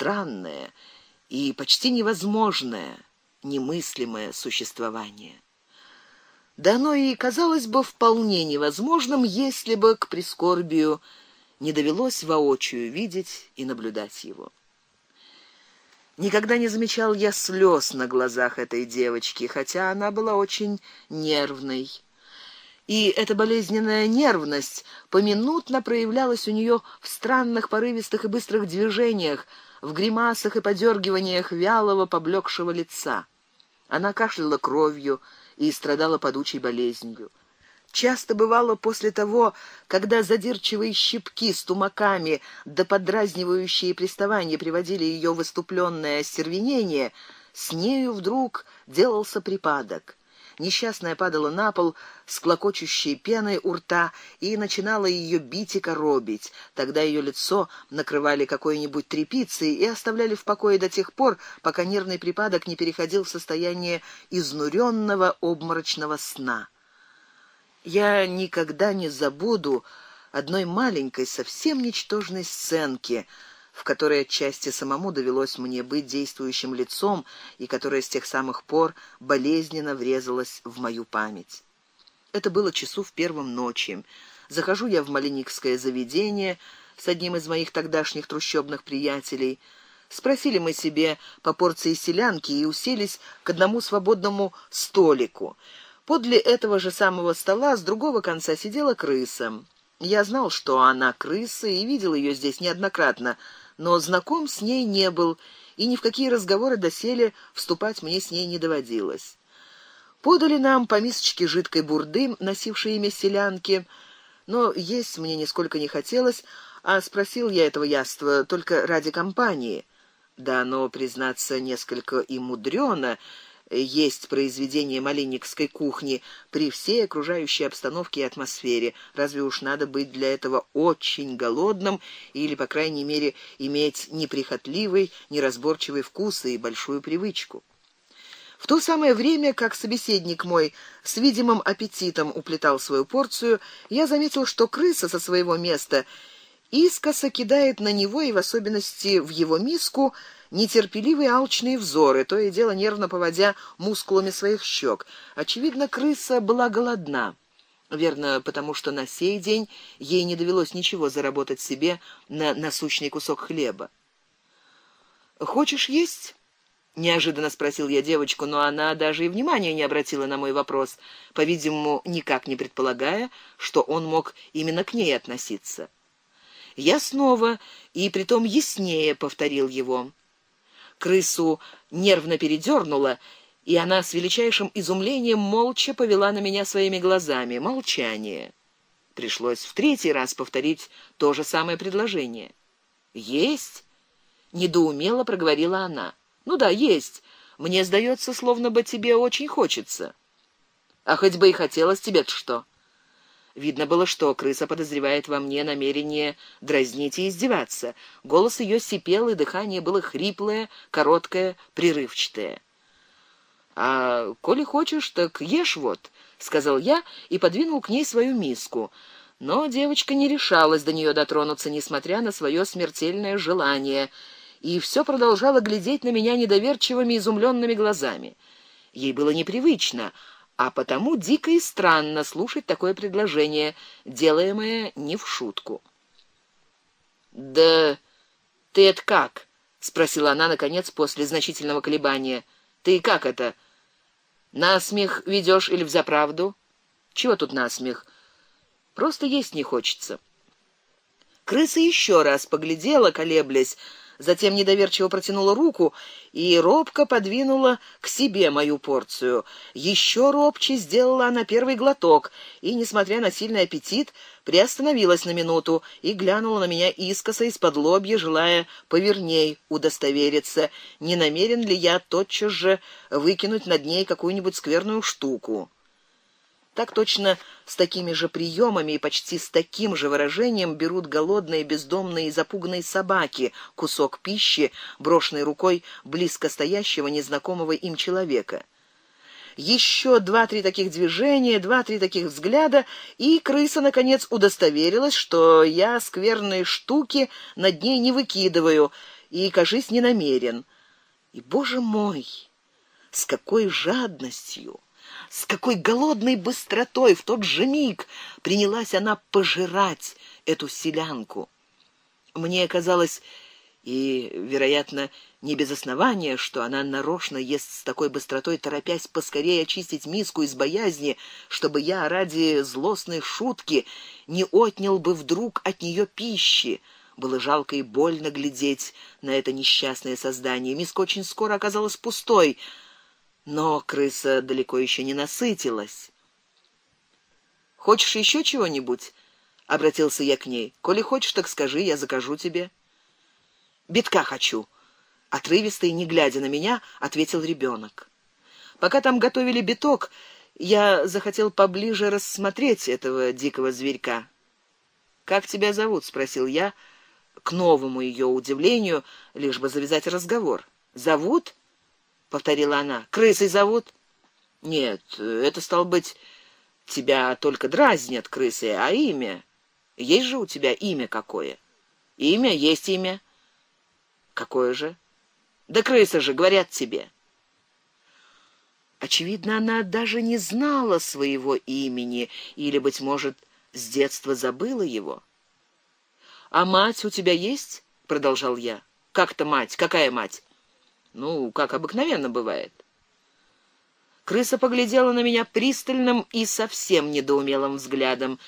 странное и почти невозможное, немыслимое существование. Да оно и казалось бы вполне невозможным, если бы к прискорбию не довелось воочию видеть и наблюдать его. Никогда не замечал я слез на глазах этой девочки, хотя она была очень нервной. И эта болезненная нервность поминутно проявлялась у нее в странных порывистых и быстрых движениях, в гримасах и подергиваниях вялого поблекшего лица. Она кашляла кровью и страдала подучей болезнью. Часто бывало после того, когда задирчивые щипки с тумаками да подразнивающие приставания приводили ее в выступленное остервенение, с нею вдруг делался припадок. Несчастная падала на пол с клокочущей пеной у рта и начинала ее бить и коробить. Тогда ее лицо накрывали какой-нибудь тряпицей и оставляли в покое до тех пор, пока нервный припадок не переходил в состояние изнуренного обморочного сна. Я никогда не забуду одной маленькой, совсем ничтожной сценки, в которой отчасти самому довелось мне быть действующим лицом и которая с тех самых пор болезненно врезалась в мою память. Это было часу в первом ночи. Захожу я в Малиникское заведение с одним из моих тогдашних трущобных приятелей. Спросили мы себе по порции селянки и уселись к одному свободному столику. Подле этого же самого стола с другого конца сидела крыса. Я знал, что она крыса и видел ее здесь неоднократно, но знаком с ней не был, и ни в какие разговоры доселе вступать мне с ней не доводилось. Подали нам по мисочке жидкой бурды, носившей имя селянки, но есть мне нисколько не хотелось, а спросил я этого яства только ради компании. Да оно, признаться, несколько и мудрено, есть произведение малиникской кухни при всей окружающей обстановке и атмосфере. Разве уж надо быть для этого очень голодным или, по крайней мере, иметь неприхотливый, неразборчивый вкус и большую привычку? В то самое время, как собеседник мой с видимым аппетитом уплетал свою порцию, я заметил, что крыса со своего места искоса кидает на него и в особенности в его миску нетерпеливые алчные взоры, то и дело нервно поводя мускулами своих щек. Очевидно, крыса была голодна. Верно, потому что на сей день ей не довелось ничего заработать себе на насущный кусок хлеба. Хочешь есть? неожиданно спросил я девочку, но она даже и внимания не обратила на мой вопрос, по-видимому, никак не предполагая, что он мог именно к ней относиться. Я снова и притом яснее повторил его крысу нервно передернуло, и она с величайшим изумлением молча повела на меня своими глазами. Молчание. Пришлось в третий раз повторить то же самое предложение. Есть, недоумело проговорила она. Ну да, есть. Мне сдается, словно бы тебе очень хочется. А хоть бы и хотелось тебе-то что? Видно было, что крыса подозревает во мне намерение дразнить и издеваться. Голос ее сипел, и дыхание было хриплое, короткое, прерывчатое. А коли хочешь, так ешь вот, сказал я и подвинул к ней свою миску. Но девочка не решалась до нее дотронуться, несмотря на свое смертельное желание, и все продолжала глядеть на меня недоверчивыми, изумленными глазами. Ей было непривычно, а потому дико и странно слушать такое предложение, делаемое не в шутку. Да ты это как? спросила она наконец после значительного колебания. Ты как это? На смех ведешь или в заправду? Чего тут на смех? Просто есть не хочется. Крыса еще раз поглядела, колеблясь, затем недоверчиво протянула руку и робко подвинула к себе мою порцию. Еще робче сделала она первый глоток и, несмотря на сильный аппетит, приостановилась на минуту и глянула на меня искоса из-под лобья, желая поверней удостовериться, не намерен ли я тотчас же выкинуть над ней какую-нибудь скверную штуку. Так точно с такими же приемами и почти с таким же выражением берут голодные, бездомные и запуганные собаки кусок пищи, брошенный рукой близко стоящего незнакомого им человека. Еще два-три таких движения, два-три таких взгляда, и крыса наконец удостоверилась, что я скверные штуки над ней не выкидываю и, кажись, не намерен. И, боже мой, с какой жадностью, с какой голодной быстротой в тот же миг принялась она пожирать эту селянку. Мне казалось, и, вероятно, не без основания, что она нарочно ест с такой быстротой, торопясь поскорее очистить миску из боязни, чтобы я ради злостной шутки не отнял бы вдруг от нее пищи. Было жалко и больно глядеть на это несчастное создание. Миска очень скоро оказалась пустой, но крыса далеко еще не насытилась. Хочешь еще чего-нибудь? обратился я к ней. Коли хочешь, так скажи, я закажу тебе. Битка хочу, отрывисто и не глядя на меня, ответил ребенок. Пока там готовили биток, я захотел поближе рассмотреть этого дикого зверька. Как тебя зовут? спросил я, к новому ее удивлению, лишь бы завязать разговор. Зовут? Повторила она. Крысой зовут? Нет, это стал быть тебя только дразнят крысы, а имя? Есть же у тебя имя какое? Имя есть имя. Какое же? Да крыса же, говорят тебе. Очевидно, она даже не знала своего имени или быть может, с детства забыла его. А мать у тебя есть? продолжал я. Как-то мать, какая мать? Ну, как обыкновенно бывает. Крыса поглядела на меня пристальным и совсем недоумелым взглядом.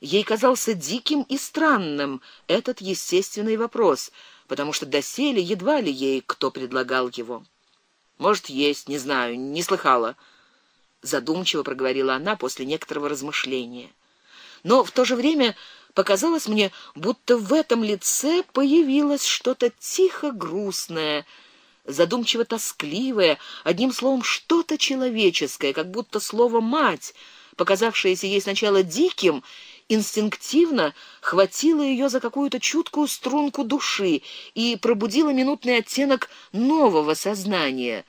Ей казался диким и странным этот естественный вопрос, потому что доселе едва ли ей кто предлагал его. Может, есть, не знаю, не слыхала, задумчиво проговорила она после некоторого размышления. Но в то же время показалось мне, будто в этом лице появилось что-то тихо грустное, задумчиво тоскливое, одним словом, что-то человеческое, как будто слово мать, показавшееся ей сначала диким, инстинктивно хватило ее за какую-то чуткую струнку души и пробудило минутный оттенок нового сознания,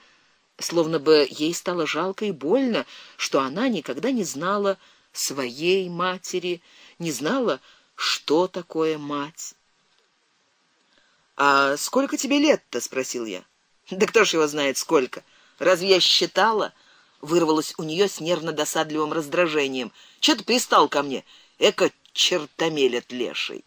словно бы ей стало жалко и больно, что она никогда не знала своей матери, не знала, что такое мать. А сколько тебе лет-то, спросил я. Да кто ж его знает сколько? Разве я считала? Вырвалось у нее с нервно-досадливым раздражением. Что ты пристал ко мне? Эко чертомелет леший.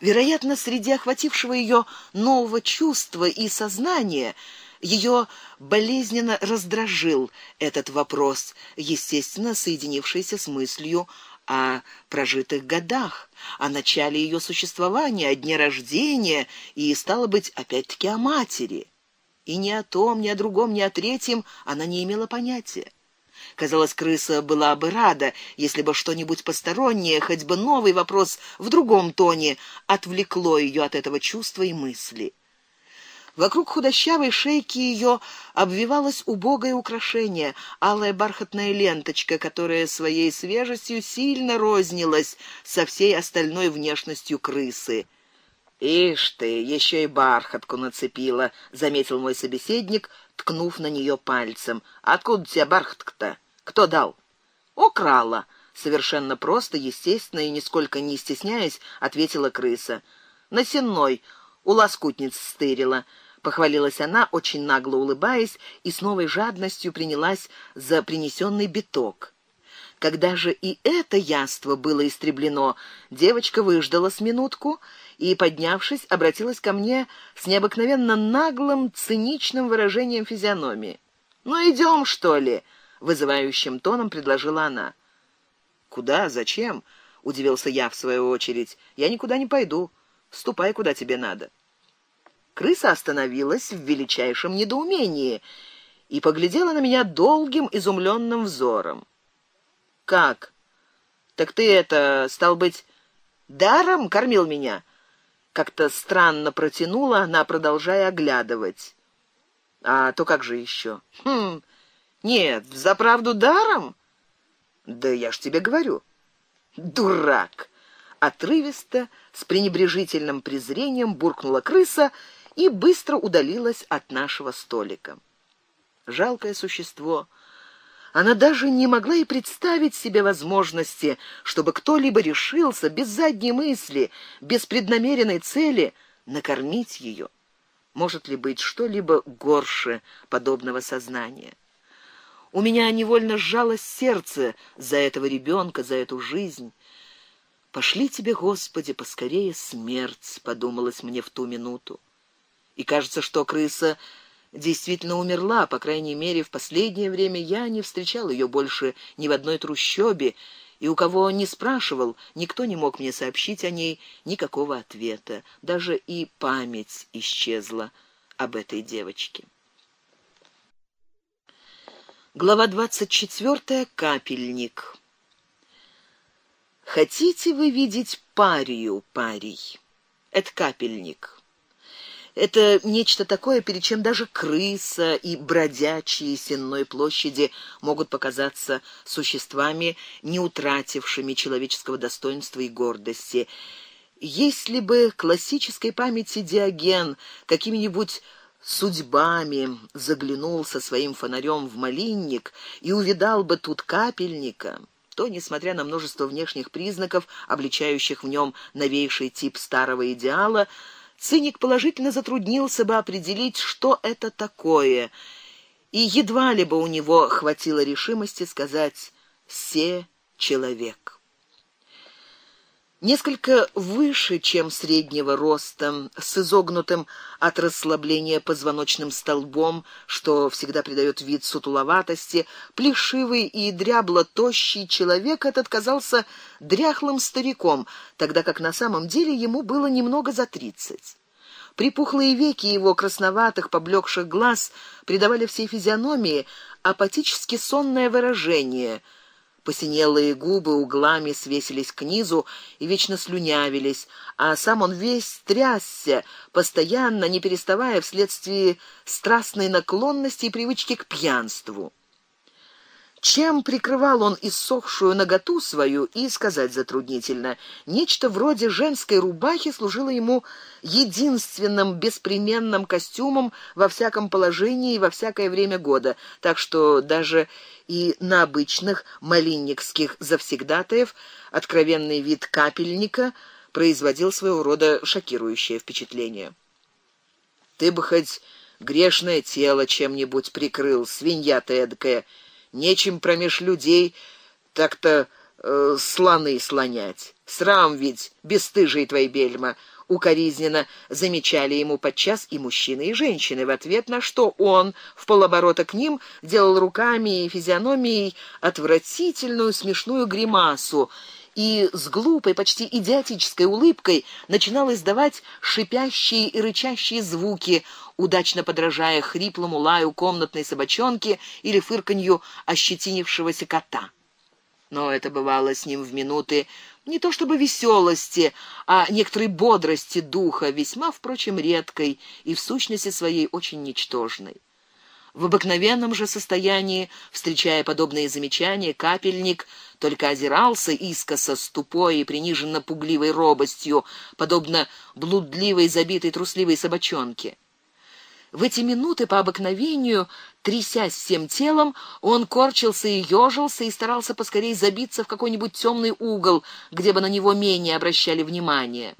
Вероятно, среди охватившего ее нового чувства и сознания ее болезненно раздражил этот вопрос, естественно, соединившийся с мыслью о прожитых годах, о начале ее существования, о дне рождения и стало быть опять-таки о матери. И ни о том, ни о другом, ни о третьем она не имела понятия. Казалось, крыса была бы рада, если бы что-нибудь постороннее, хоть бы новый вопрос в другом тоне отвлекло ее от этого чувства и мысли. Вокруг худощавой шейки ее обвивалось убогое украшение, алая бархатная ленточка, которая своей свежестью сильно рознилась со всей остальной внешностью крысы. Ишь ты, еще и бархатку нацепила, заметил мой собеседник, ткнув на нее пальцем. Откуда у бархатка-то? Кто дал? Украла. Совершенно просто, естественно и нисколько не стесняясь, ответила крыса. На сенной у лоскутниц стырила. Похвалилась она, очень нагло улыбаясь, и с новой жадностью принялась за принесенный биток. Когда же и это яство было истреблено, девочка выждала с минутку и, поднявшись, обратилась ко мне с необыкновенно наглым, циничным выражением физиономии. Ну идем, что ли? вызывающим тоном предложила она. Куда? Зачем? удивился я в свою очередь. Я никуда не пойду. Ступай куда тебе надо. Крыса остановилась в величайшем недоумении и поглядела на меня долгим изумленным взором. Как? Так ты это, стал быть, даром кормил меня? Как-то странно протянула она, продолжая оглядывать. А то как же еще? Хм. Нет, за правду даром? Да я ж тебе говорю. Дурак. Отрывисто, с пренебрежительным презрением буркнула крыса и быстро удалилась от нашего столика. Жалкое существо. Она даже не могла и представить себе возможности, чтобы кто-либо решился без задней мысли, без преднамеренной цели накормить ее. Может ли быть что-либо горше подобного сознания? У меня невольно сжалось сердце за этого ребенка, за эту жизнь. «Пошли тебе, Господи, поскорее смерть», — подумалось мне в ту минуту. И кажется, что крыса действительно умерла, по крайней мере, в последнее время я не встречал ее больше ни в одной трущобе, и у кого не спрашивал, никто не мог мне сообщить о ней никакого ответа. Даже и память исчезла об этой девочке. Глава двадцать четвертая. Капельник. Хотите вы видеть парию, парий? Это капельник. Это нечто такое, перед чем даже крыса и бродячие сенной площади могут показаться существами, не утратившими человеческого достоинства и гордости. Если бы классической памяти Диоген какими-нибудь судьбами заглянул со своим фонарем в малинник и увидал бы тут капельника, то, несмотря на множество внешних признаков, обличающих в нем новейший тип старого идеала, циник положительно затруднился бы определить, что это такое, и едва ли бы у него хватило решимости сказать «се человек». Несколько выше, чем среднего роста, с изогнутым от расслабления позвоночным столбом, что всегда придает вид сутуловатости, плешивый и дрябло-тощий человек этот казался дряхлым стариком, тогда как на самом деле ему было немного за тридцать. Припухлые веки его красноватых, поблекших глаз придавали всей физиономии апатически сонное выражение — Посинелые губы углами свесились к низу и вечно слюнявились, а сам он весь трясся, постоянно, не переставая вследствие страстной наклонности и привычки к пьянству. Чем прикрывал он иссохшую наготу свою, и сказать затруднительно. Нечто вроде женской рубахи служило ему единственным беспременным костюмом во всяком положении и во всякое время года, так что даже и на обычных малинникских завсегдатаев откровенный вид капельника производил своего рода шокирующее впечатление. «Ты бы хоть грешное тело чем-нибудь прикрыл, свинья ты эдакая!» Нечем промеж людей так-то э, слоны слонять. Срам ведь, бесстыжие твои бельма!» укоризненно замечали ему подчас и мужчины, и женщины, в ответ на что он в полоборота к ним делал руками и физиономией отвратительную смешную гримасу и с глупой, почти идиотической улыбкой начинал издавать шипящие и рычащие звуки, удачно подражая хриплому лаю комнатной собачонки или фырканью ощетинившегося кота. Но это бывало с ним в минуты не то чтобы веселости, а некоторой бодрости духа, весьма, впрочем, редкой и в сущности своей очень ничтожной. В обыкновенном же состоянии, встречая подобные замечания, капельник только озирался искоса с тупой и приниженно пугливой робостью, подобно блудливой, забитой, трусливой собачонке. В эти минуты по обыкновению, трясясь всем телом, он корчился и ежился и старался поскорее забиться в какой-нибудь темный угол, где бы на него менее обращали внимание.